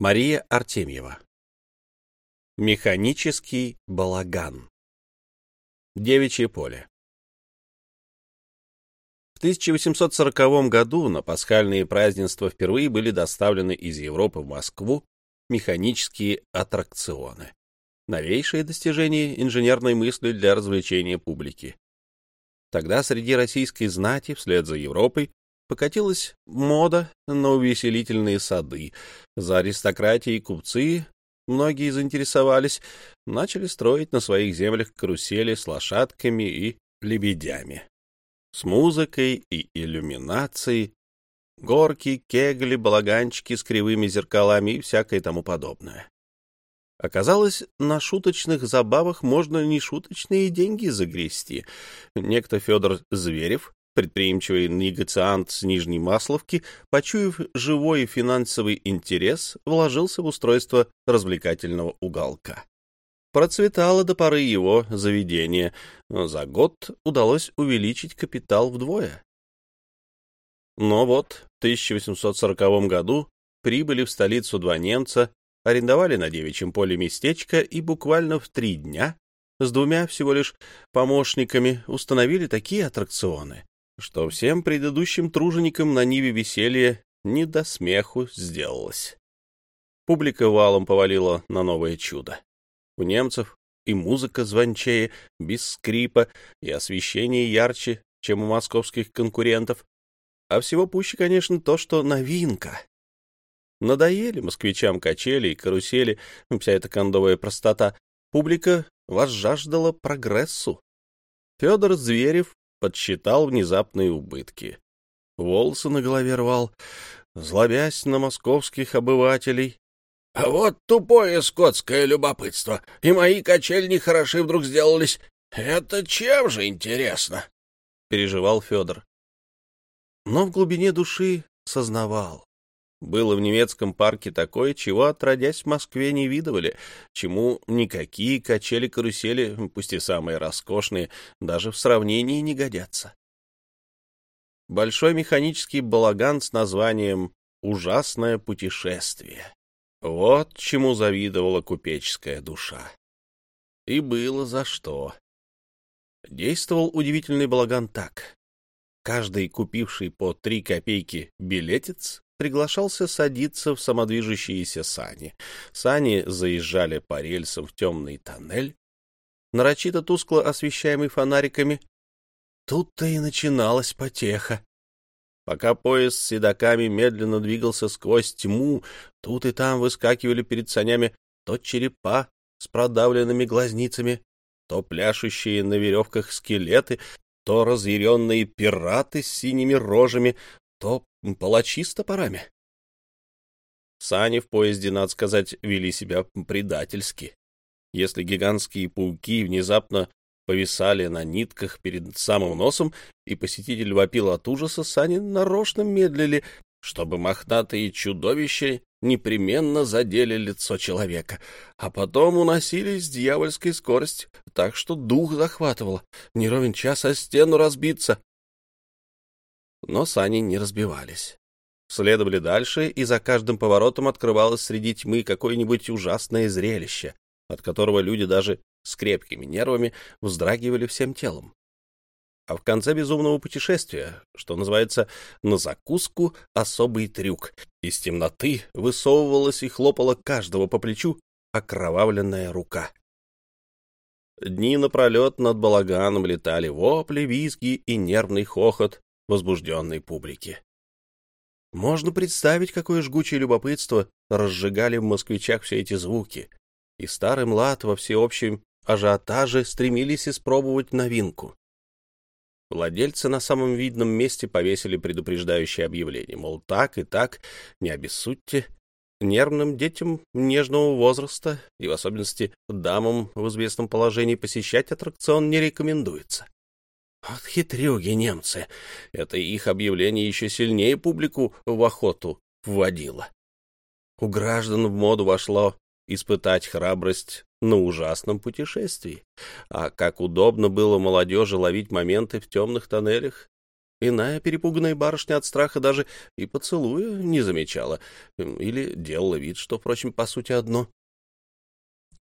Мария Артемьева. Механический балаган. Девичье поле. В 1840 году на пасхальные празднества впервые были доставлены из Европы в Москву механические аттракционы. Новейшее достижение инженерной мысли для развлечения публики. Тогда среди российской знати, вслед за Европой, покатилась мода на увеселительные сады. За аристократией купцы, многие заинтересовались, начали строить на своих землях карусели с лошадками и лебедями. С музыкой и иллюминацией, горки, кегли, балаганчики с кривыми зеркалами и всякое тому подобное. Оказалось, на шуточных забавах можно нешуточные деньги загрести. Некто Федор Зверев Предприимчивый негациант с Нижней Масловки, почуяв живой финансовый интерес, вложился в устройство развлекательного уголка. Процветало до поры его заведение, но за год удалось увеличить капитал вдвое. Но вот в 1840 году прибыли в столицу два немца, арендовали на девичьем поле местечко и буквально в три дня с двумя всего лишь помощниками установили такие аттракционы, что всем предыдущим труженикам на Ниве веселье не до смеху сделалось. Публика валом повалила на новое чудо. У немцев и музыка звончее, без скрипа, и освещение ярче, чем у московских конкурентов. А всего пуще, конечно, то, что новинка. Надоели москвичам качели и карусели, вся эта кондовая простота. Публика возжаждала прогрессу. Федор Зверев подсчитал внезапные убытки. Волосы на голове рвал, злобясь на московских обывателей. — А вот тупое скотское любопытство, и мои качельни хороши вдруг сделались. Это чем же интересно? — переживал Федор. Но в глубине души сознавал. Было в немецком парке такое, чего, отродясь в Москве, не видывали, чему никакие качели-карусели, пусть и самые роскошные, даже в сравнении не годятся. Большой механический балаган с названием «Ужасное путешествие». Вот чему завидовала купеческая душа. И было за что. Действовал удивительный балаган так. Каждый, купивший по три копейки билетец, приглашался садиться в самодвижущиеся сани. Сани заезжали по рельсам в темный тоннель, нарочито тускло освещаемый фонариками. Тут-то и начиналась потеха. Пока поезд с седаками медленно двигался сквозь тьму, тут и там выскакивали перед санями то черепа с продавленными глазницами, то пляшущие на веревках скелеты, то разъяренные пираты с синими рожами, то палачи с топорами. Сани в поезде, надо сказать, вели себя предательски. Если гигантские пауки внезапно повисали на нитках перед самым носом, и посетитель вопил от ужаса, сани нарочно медлили, чтобы мохнатые чудовища непременно задели лицо человека, а потом уносились с дьявольской скоростью, так что дух захватывало, не ровен час о стену разбиться. Но сани не разбивались. Следовали дальше, и за каждым поворотом открывалось среди тьмы какое-нибудь ужасное зрелище, от которого люди даже с крепкими нервами вздрагивали всем телом. А в конце безумного путешествия, что называется, на закуску особый трюк. Из темноты высовывалась и хлопала каждого по плечу окровавленная рука. Дни напролет над балаганом летали вопли, визги и нервный хохот возбужденной публики. Можно представить, какое жгучее любопытство разжигали в москвичах все эти звуки, и старый млад во всеобщем ажиотаже стремились испробовать новинку. Владельцы на самом видном месте повесили предупреждающее объявление, мол, так и так, не обессудьте, нервным детям нежного возраста и в особенности дамам в известном положении посещать аттракцион не рекомендуется. Вот хитрюги немцы. Это их объявление еще сильнее публику в охоту вводило. У граждан в моду вошло испытать храбрость на ужасном путешествии. А как удобно было молодежи ловить моменты в темных тоннелях. Иная перепуганная барышня от страха даже и поцелуя не замечала, или делала вид, что, впрочем, по сути одно.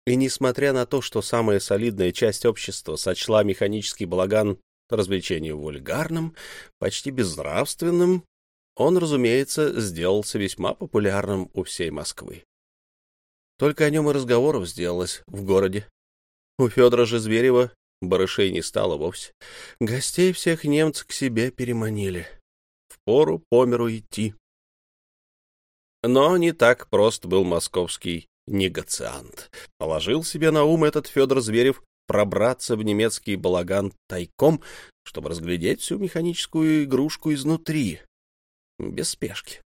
И несмотря на то, что самая солидная часть общества сочла механический балаган развлечением вульгарным, почти безнравственным, он, разумеется, сделался весьма популярным у всей Москвы. Только о нем и разговоров сделалось в городе. У Федора же Зверева барышей не стало вовсе. Гостей всех немцы к себе переманили. Впору по миру идти. Но не так прост был московский негациант. Положил себе на ум этот Федор Зверев пробраться в немецкий балаган тайком, чтобы разглядеть всю механическую игрушку изнутри, без спешки.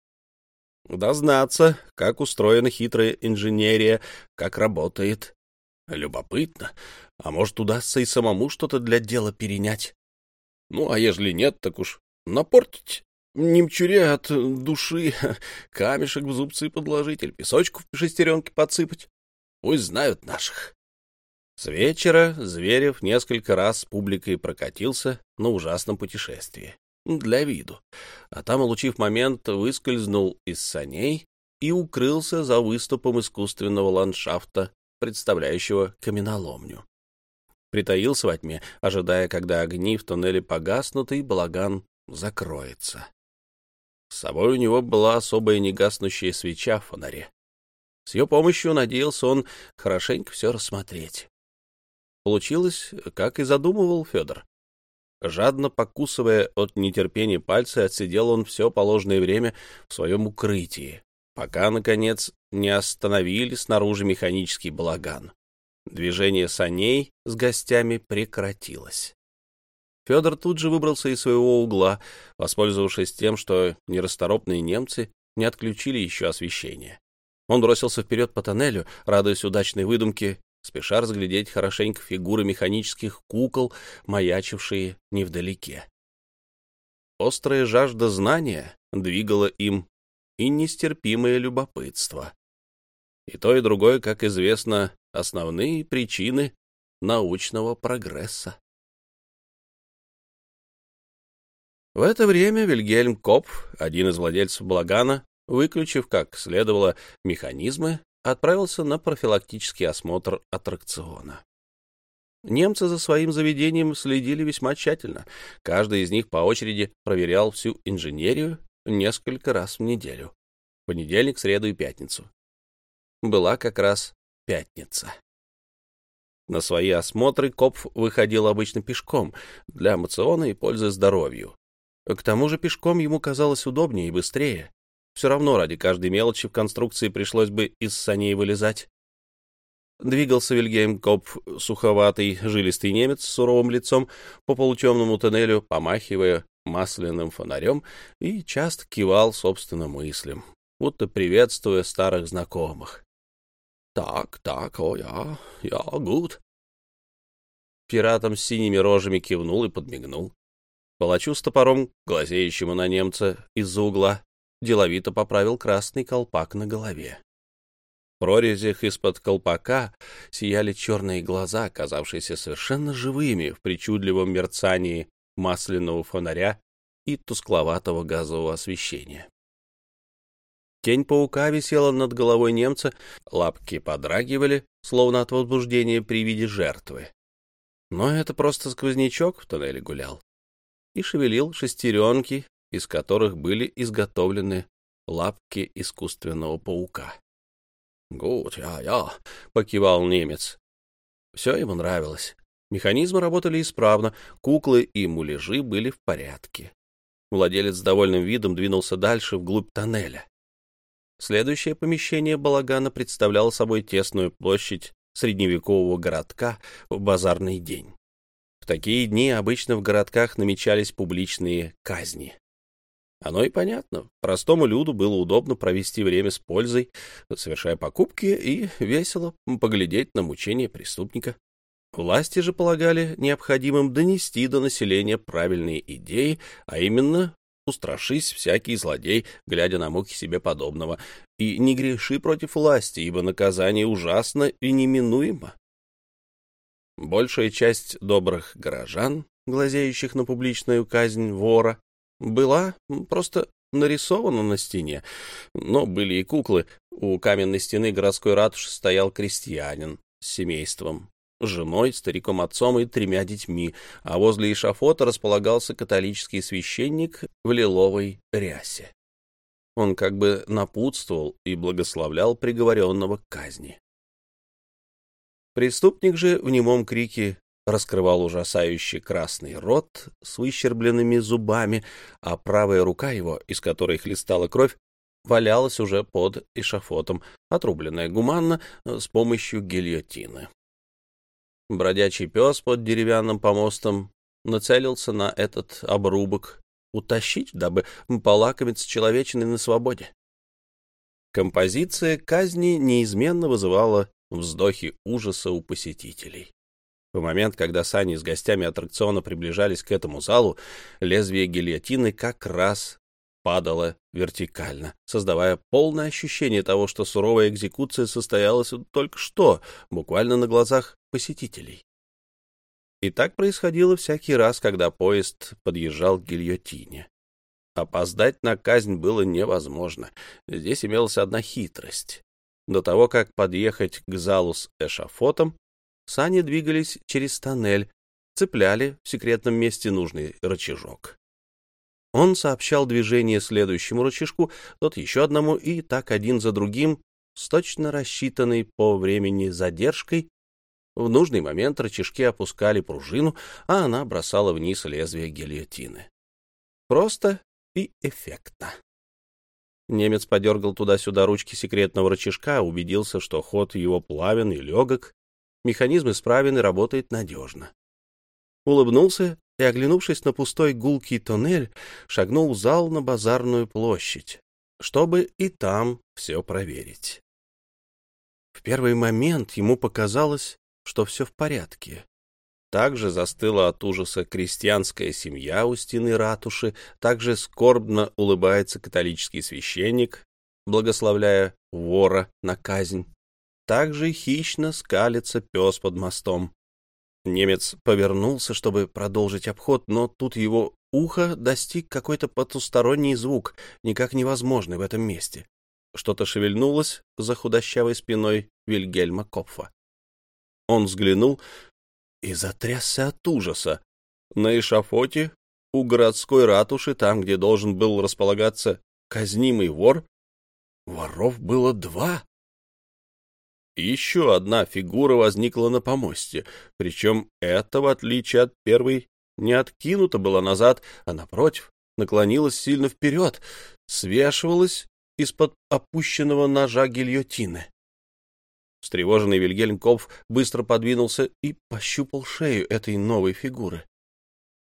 Дознаться, как устроена хитрая инженерия, как работает. Любопытно. А может, удастся и самому что-то для дела перенять. Ну, а ежели нет, так уж напортить немчуре от души, камешек в зубцы подложить или песочку в шестеренке подсыпать. Пусть знают наших. С вечера Зверев несколько раз с публикой прокатился на ужасном путешествии. Для виду. А там, улучив момент, выскользнул из саней и укрылся за выступом искусственного ландшафта, представляющего каменоломню. Притаился во тьме, ожидая, когда огни в туннеле погаснут и балаган закроется. С собой у него была особая негаснущая свеча в фонаре. С ее помощью надеялся он хорошенько все рассмотреть. Получилось, как и задумывал Федор. Жадно покусывая от нетерпения пальцы, отсидел он все положенное время в своем укрытии, пока, наконец, не остановили снаружи механический балаган. Движение саней с гостями прекратилось. Федор тут же выбрался из своего угла, воспользовавшись тем, что нерасторопные немцы не отключили еще освещение. Он бросился вперед по тоннелю, радуясь удачной выдумке спеша разглядеть хорошенько фигуры механических кукол, маячившие невдалеке. Острая жажда знания двигала им и нестерпимое любопытство. И то, и другое, как известно, основные причины научного прогресса. В это время Вильгельм Копф, один из владельцев Благана, выключив, как следовало, механизмы, отправился на профилактический осмотр аттракциона. Немцы за своим заведением следили весьма тщательно. Каждый из них по очереди проверял всю инженерию несколько раз в неделю. Понедельник, среду и пятницу. Была как раз пятница. На свои осмотры Копф выходил обычно пешком, для мациона и пользы здоровью. К тому же пешком ему казалось удобнее и быстрее. Все равно ради каждой мелочи в конструкции пришлось бы из саней вылезать. Двигался Вильгельм Копф, суховатый, жилистый немец с суровым лицом, по полутемному тоннелю, помахивая масляным фонарем, и часто кивал собственным мыслям, будто приветствуя старых знакомых. «Так, так, о, я, я, гуд». Пиратом с синими рожами кивнул и подмигнул. Палачу с топором, глазеющему на немца из-за угла, деловито поправил красный колпак на голове. В прорезях из-под колпака сияли черные глаза, оказавшиеся совершенно живыми в причудливом мерцании масляного фонаря и тускловатого газового освещения. Тень паука висела над головой немца, лапки подрагивали, словно от возбуждения при виде жертвы. Но это просто сквознячок в туннеле гулял и шевелил шестеренки из которых были изготовлены лапки искусственного паука. «Гуд, я-я», — покивал немец. Все ему нравилось. Механизмы работали исправно, куклы и муляжи были в порядке. Владелец с довольным видом двинулся дальше, вглубь тоннеля. Следующее помещение балагана представляло собой тесную площадь средневекового городка в базарный день. В такие дни обычно в городках намечались публичные казни. Оно и понятно. Простому люду было удобно провести время с пользой, совершая покупки и весело поглядеть на мучения преступника. Власти же полагали необходимым донести до населения правильные идеи, а именно устрашись всякий злодей, глядя на муки себе подобного, и не греши против власти, ибо наказание ужасно и неминуемо. Большая часть добрых горожан, глазеющих на публичную казнь вора, была просто нарисована на стене. Но были и куклы. У каменной стены городской ратуши стоял крестьянин с семейством, женой, стариком-отцом и тремя детьми, а возле эшафота располагался католический священник в лиловой рясе. Он как бы напутствовал и благословлял приговоренного к казни. Преступник же в немом крике раскрывал ужасающий красный рот с выщербленными зубами, а правая рука его, из которой хлестала кровь, валялась уже под эшафотом, отрубленная гуманно э, с помощью гильотины. Бродячий пес под деревянным помостом нацелился на этот обрубок утащить, дабы полакомиться человечиной на свободе. Композиция казни неизменно вызывала вздохи ужаса у посетителей. В момент, когда сани с гостями аттракциона приближались к этому залу, лезвие гильотины как раз падало вертикально, создавая полное ощущение того, что суровая экзекуция состоялась только что, буквально на глазах посетителей. И так происходило всякий раз, когда поезд подъезжал к гильотине. Опоздать на казнь было невозможно. Здесь имелась одна хитрость. До того, как подъехать к залу с эшафотом, сани двигались через тоннель, цепляли в секретном месте нужный рычажок. Он сообщал движение следующему рычажку, тот еще одному, и так один за другим, с точно рассчитанной по времени задержкой. В нужный момент рычажки опускали пружину, а она бросала вниз лезвие гильотины. Просто и эффектно. Немец подергал туда-сюда ручки секретного рычажка, убедился, что ход его плавен и легок, механизм исправен и работает надежно. Улыбнулся и, оглянувшись на пустой гулкий тоннель, шагнул в зал на базарную площадь, чтобы и там все проверить. В первый момент ему показалось, что все в порядке. Также застыла от ужаса крестьянская семья у стены ратуши, также скорбно улыбается католический священник, благословляя вора на казнь. Также хищно скалится пес под мостом. Немец повернулся, чтобы продолжить обход, но тут его ухо достиг какой-то потусторонний звук, никак невозможный в этом месте. Что-то шевельнулось за худощавой спиной Вильгельма Копфа. Он взглянул и затрясся от ужаса. На эшафоте у городской ратуши, там, где должен был располагаться казнимый вор, воров было два. Еще одна фигура возникла на помосте, причем это, в отличие от первой, не откинута была назад, а, напротив, наклонилась сильно вперед, свешивалась из-под опущенного ножа гильотины. Встревоженный Вильгельм Копф быстро подвинулся и пощупал шею этой новой фигуры.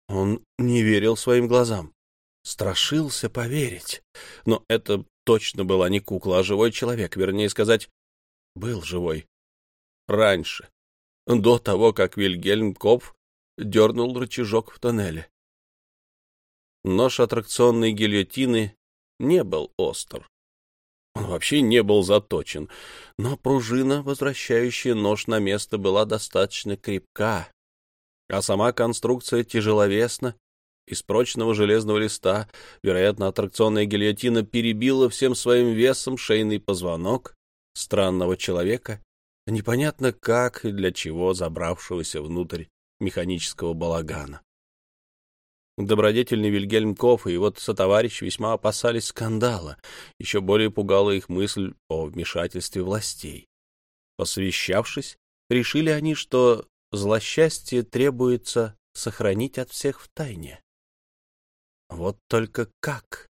Он не верил своим глазам, страшился поверить. Но это точно была не кукла, а живой человек, вернее сказать, был живой. Раньше, до того, как Вильгельм Копф дернул рычажок в тоннеле. Нож аттракционной гильотины не был остр. Он вообще не был заточен, но пружина, возвращающая нож на место, была достаточно крепка, а сама конструкция тяжеловесна. Из прочного железного листа, вероятно, аттракционная гильотина перебила всем своим весом шейный позвонок странного человека, непонятно как и для чего забравшегося внутрь механического балагана. Добродетельный Вильгельм Коф и его сотоварищ весьма опасались скандала. Еще более пугала их мысль о вмешательстве властей. Посвящавшись, решили они, что злосчастье требуется сохранить от всех в тайне. Вот только как?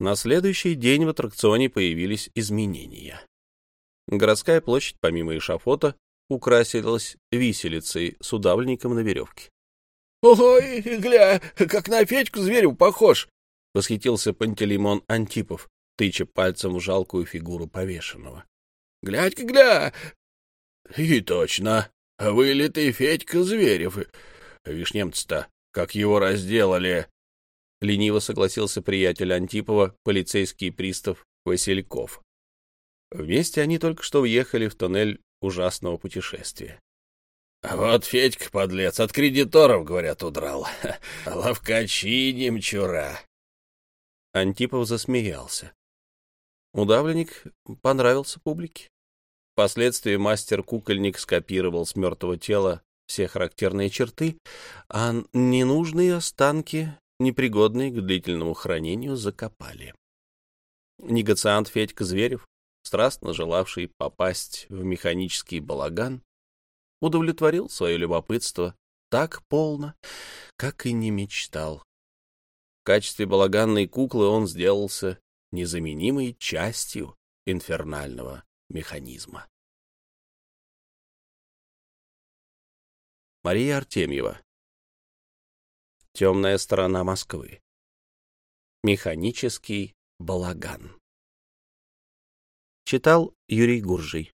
На следующий день в аттракционе появились изменения. Городская площадь, помимо эшафота, украсилась виселицей с удавленником на веревке. — Ой, гля, как на Федьку зверю похож! — восхитился Пантелеймон Антипов, тыча пальцем в жалкую фигуру повешенного. — Глядь-ка, гля! — И точно, вылитый Федька Зверев. Вишь, немцы-то, как его разделали! — лениво согласился приятель Антипова, полицейский пристав Васильков. Вместе они только что въехали в тоннель ужасного путешествия. Вот Федька, подлец, от кредиторов, говорят, удрал. Ловкачи немчура. Антипов засмеялся. Удавленник понравился публике. Впоследствии мастер-кукольник скопировал с мертвого тела все характерные черты, а ненужные останки, непригодные к длительному хранению, закопали. Негациант Федька Зверев, страстно желавший попасть в механический балаган, удовлетворил свое любопытство так полно, как и не мечтал. В качестве балаганной куклы он сделался незаменимой частью инфернального механизма. Мария Артемьева Темная сторона Москвы. Механический балаган. Читал Юрий Гуржий